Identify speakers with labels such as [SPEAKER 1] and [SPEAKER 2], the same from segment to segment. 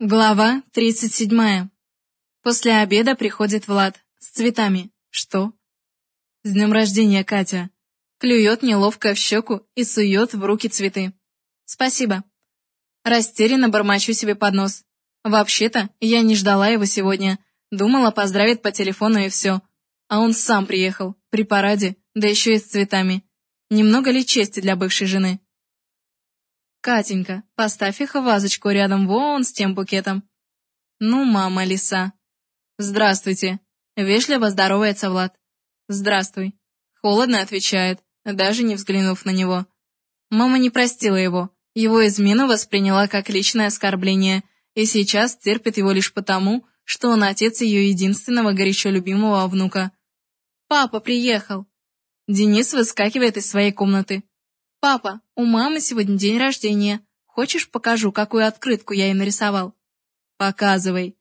[SPEAKER 1] Глава 37. После обеда приходит Влад с цветами. Что? С днем рождения, Катя. Клюет неловко в щеку и сует в руки цветы. Спасибо. Растерянно бормочу себе под нос. Вообще-то, я не ждала его сегодня. Думала, поздравит по телефону и все. А он сам приехал, при параде, да еще и с цветами. Немного ли чести для бывшей жены? «Катенька, поставь их в вазочку рядом вон с тем букетом». «Ну, мама лиса». «Здравствуйте». Вежливо здоровается Влад. «Здравствуй». Холодно отвечает, даже не взглянув на него. Мама не простила его. Его измену восприняла как личное оскорбление и сейчас терпит его лишь потому, что он отец ее единственного горячо любимого внука. «Папа приехал!» Денис выскакивает из своей комнаты. «Папа, у мамы сегодня день рождения. Хочешь, покажу, какую открытку я ей нарисовал?» «Показывай».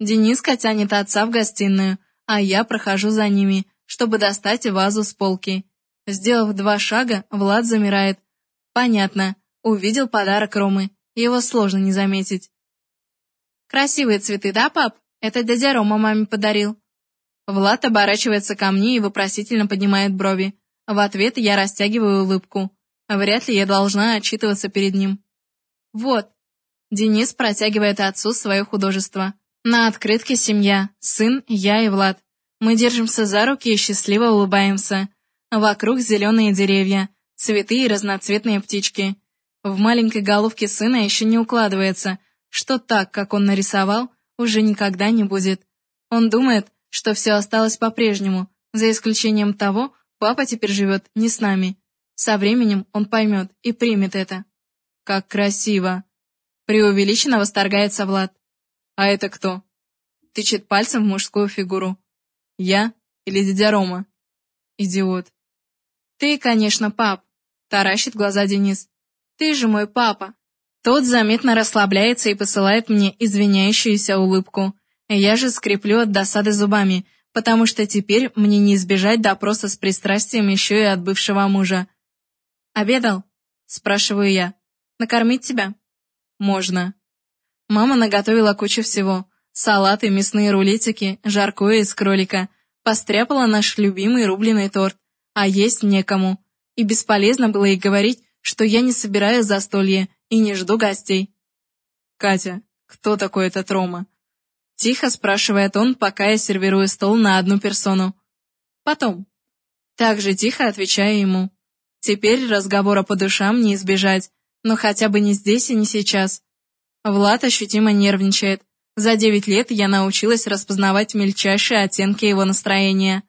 [SPEAKER 1] Дениска тянет отца в гостиную, а я прохожу за ними, чтобы достать вазу с полки. Сделав два шага, Влад замирает. Понятно, увидел подарок Ромы, его сложно не заметить. «Красивые цветы, да, пап? Это дядя Рома маме подарил». Влад оборачивается ко мне и вопросительно поднимает брови. В ответ я растягиваю улыбку. Вряд ли я должна отчитываться перед ним. Вот. Денис протягивает отцу свое художество. На открытке семья, сын, я и Влад. Мы держимся за руки и счастливо улыбаемся. Вокруг зеленые деревья, цветы и разноцветные птички. В маленькой головке сына еще не укладывается, что так, как он нарисовал, уже никогда не будет. Он думает, что все осталось по-прежнему, за исключением того, папа теперь живет не с нами. Со временем он поймет и примет это. Как красиво! Преувеличенно восторгается Влад. А это кто? Тычет пальцем в мужскую фигуру. Я или дядя Рома? Идиот. Ты, конечно, пап. Таращит глаза Денис. Ты же мой папа. Тот заметно расслабляется и посылает мне извиняющуюся улыбку. Я же скреплю от досады зубами, потому что теперь мне не избежать допроса с пристрастием еще и от бывшего мужа. «Обедал?» – спрашиваю я. «Накормить тебя?» «Можно». Мама наготовила кучу всего. Салаты, мясные рулетики, жаркое из кролика. Постряпала наш любимый рубленый торт. А есть некому. И бесполезно было ей говорить, что я не собираю застолье и не жду гостей. «Катя, кто такой этот Рома?» Тихо спрашивает он, пока я сервирую стол на одну персону. «Потом». Так же тихо отвечаю ему. Теперь разговора по душам не избежать, но хотя бы не здесь и не сейчас. Влад ощутимо нервничает. За девять лет я научилась распознавать мельчайшие оттенки его настроения.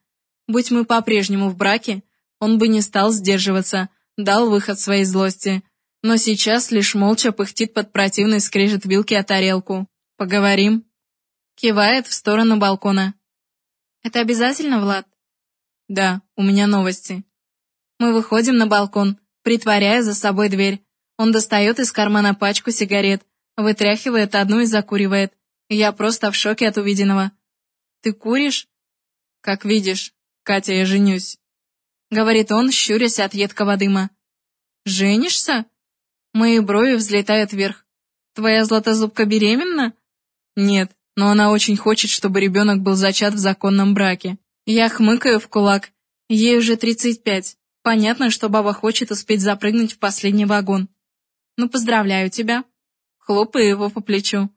[SPEAKER 1] Будь мы по-прежнему в браке, он бы не стал сдерживаться, дал выход своей злости. Но сейчас лишь молча пыхтит под противный скрежет вилки о тарелку. «Поговорим?» Кивает в сторону балкона. «Это обязательно, Влад?» «Да, у меня новости». Мы выходим на балкон, притворяя за собой дверь. Он достает из кармана пачку сигарет, вытряхивает одну и закуривает. Я просто в шоке от увиденного. «Ты куришь?» «Как видишь, Катя, я женюсь», — говорит он, щурясь от едкого дыма. «Женишься?» Мои брови взлетают вверх. «Твоя златозубка беременна?» «Нет, но она очень хочет, чтобы ребенок был зачат в законном браке. Я хмыкаю в кулак. Ей уже тридцать пять. Понятно, что баба хочет успеть запрыгнуть в последний вагон. Ну, поздравляю тебя. Хлопаю его по плечу.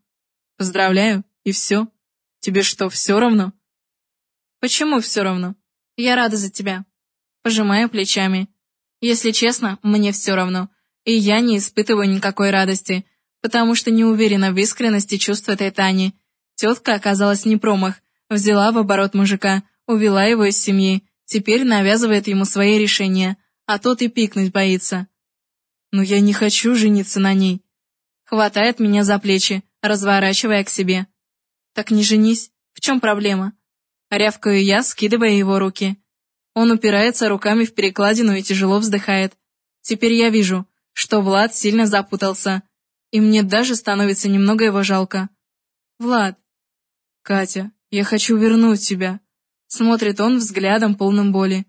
[SPEAKER 1] Поздравляю, и все. Тебе что, все равно? Почему все равно? Я рада за тебя. Пожимаю плечами. Если честно, мне все равно. И я не испытываю никакой радости, потому что не уверена в искренности чувств этой Тани. Тетка оказалась не промах, взяла в оборот мужика, увела его из семьи, Теперь навязывает ему свои решения, а тот и пикнуть боится. Но я не хочу жениться на ней. Хватает меня за плечи, разворачивая к себе. Так не женись, в чем проблема? Рявкаю я, скидывая его руки. Он упирается руками в перекладину и тяжело вздыхает. Теперь я вижу, что Влад сильно запутался, и мне даже становится немного его жалко. Влад. Катя, я хочу вернуть тебя. Смотрит он взглядом полным боли.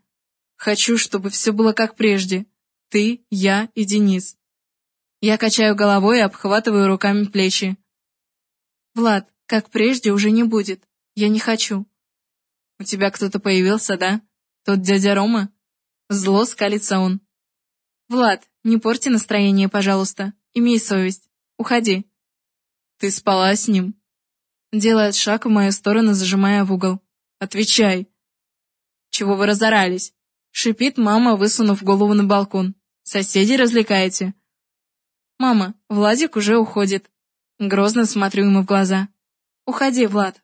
[SPEAKER 1] Хочу, чтобы все было как прежде. Ты, я и Денис. Я качаю головой и обхватываю руками плечи. Влад, как прежде, уже не будет. Я не хочу. У тебя кто-то появился, да? Тот дядя Рома? Зло скалится он. Влад, не порти настроение, пожалуйста. Имей совесть. Уходи. Ты спала с ним? Делает шаг в мою сторону, зажимая в угол. Отвечай. Чего вы разорались? Шипит мама, высунув голову на балкон. Соседей развлекаете? Мама, Владик уже уходит. Грозно смотрю ему в глаза. Уходи, Влад.